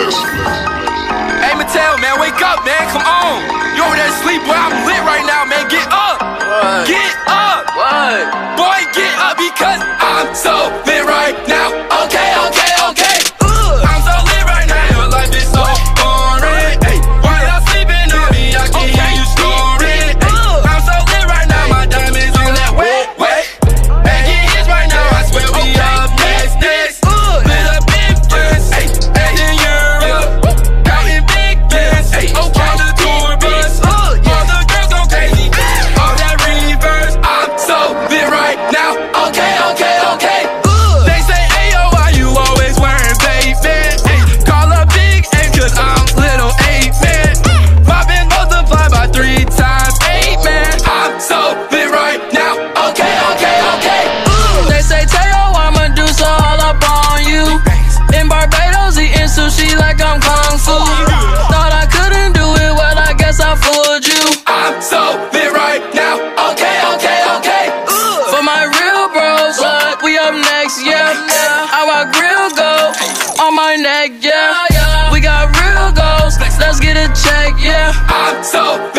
Hey Mattel, man, wake up, man, come on. You over there sleep, boy, I'm lit right now, man. Get up. What? Get up. What? Boy, get up because I'm so lit right now. burn that, yeah. We got real goals, let's get a check, yeah. I'm so